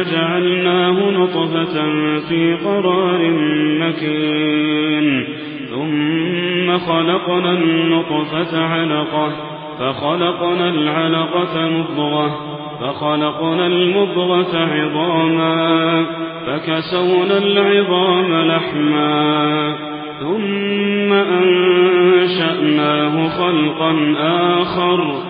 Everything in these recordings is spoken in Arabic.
ثم جعلناه نطفة في قرار مكين. ثم خلقنا النطفة علقة فخلقنا العلقة مضغة فخلقنا المضغة عظاما فكسونا العظام لحما. ثم أنشأناه خلقا آخر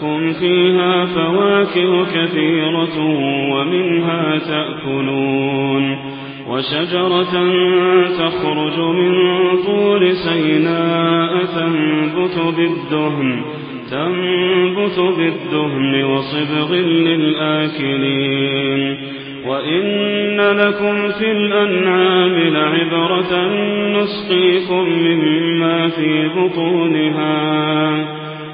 لكم فيها فواكه كثيرة ومنها تأكلون وشجرة تخرج من طور سيناء تنبت بالدهن تنبت بالدهن وصبغ للآكلين. وإن لكم في الأنعام لعبرة نسقيكم مما في بطونها.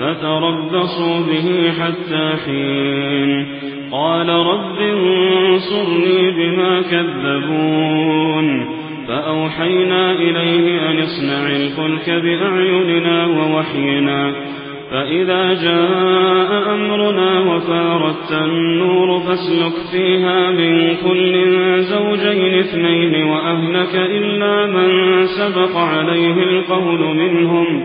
فتربصوا به حتى حين. قال رب انصرني بما كذبون. فأوحينا إليه أن اصنع الفلك بأعيننا ووحينا. فإذا جاء أمرنا وفارت النور فاسلك فيها من كل زوجين اثنين وأهلك إلا من سبق عليه القول منهم.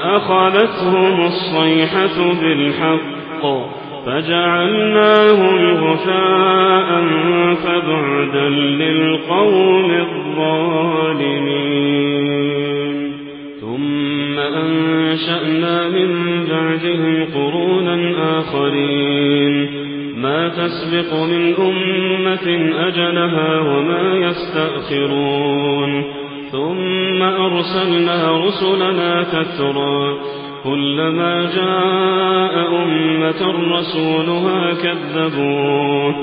فأخذتهم الصيحة بالحق فجعلناهم غثاء فبعدا للقوم الظالمين. ثم أنشأنا من بعدهم قرونا آخرين. ما تسبق من أمة أجلها وما يستأخرون. ثم أرسلنا رسلنا تترى كلما جاء أمة رسولها كذبوه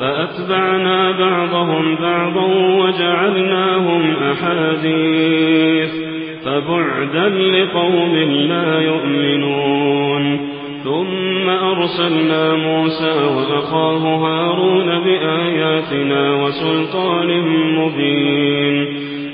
فأتبعنا بعضهم بعضا وجعلناهم أحاديث. فبعدا لقوم لا يؤمنون. ثم أرسلنا موسى وأخاه هارون بآياتنا وسلطان مبين.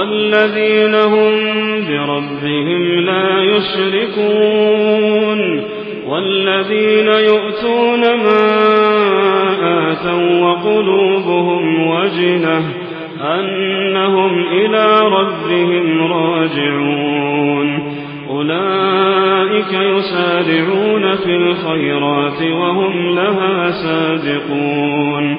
والذين هم بربهم لا يشركون والذين يؤتون ما آتوا وقلوبهم وجنة أنهم إلى ربهم راجعون أولئك يسارعون في الخيرات وهم لها سابقون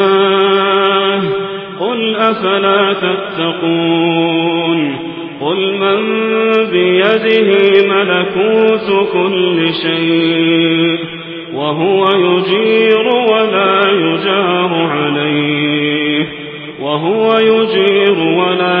أفلا تتقون قل من بيده ملكوت كل شيء وهو يجير ولا يجار عليه وهو يجير ولا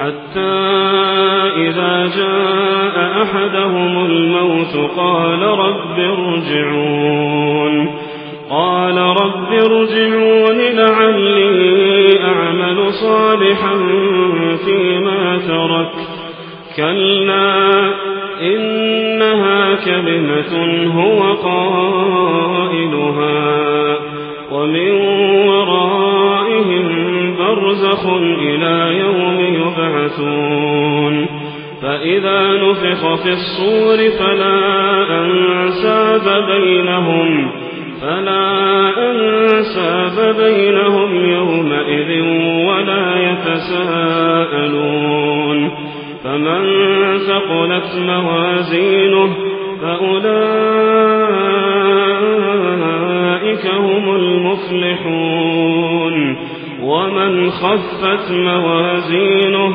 حتى إذا جاء أحدهم الموت قال رب ارجعون. قال رب ارجعون لعلي أعمل صالحا فيما تركت كلا إنها كلمة هو قائلها ومن ورائهم برزخ إلى يوم يبعثون. فإذا نفخ في الصور فلا أنساب بينهم فلا أنساب بينهم يومئذ ولا يتساءلون. فمن ثقلت موازينه فأولئك هم المفلحون. ومن خفت موازينه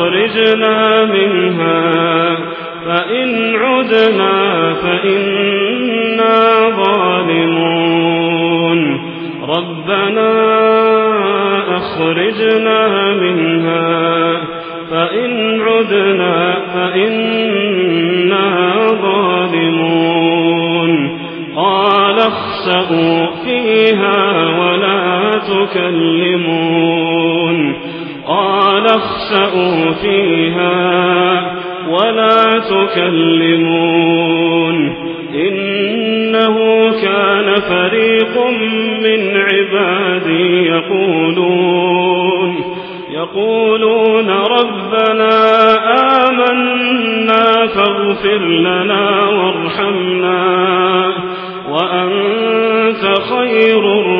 أخرجنا منها فإن عدنا فإنا ظالمون. ربنا أخرجنا منها فإن عدنا فإنا ظالمون. قال اخسأوا فيها ولا تكلمون. قال اخسأوا فيها ولا تكلمون إنه كان فريق من عبادي يقولون يقولون ربنا آمنا فاغفر لنا وارحمنا وأنت خير الراحمين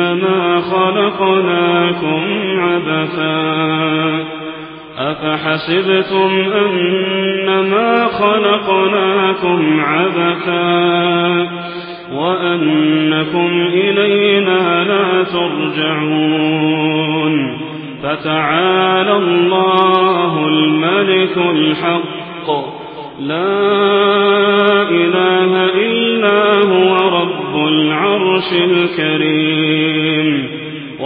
أنما خلقناكم عبثا. أفحسبتم أنما خلقناكم عبثا؟ وأنكم إلينا لا ترجعون. فتعالى الله الملك الحق. لا إله إلا هو رب العرش الكريم.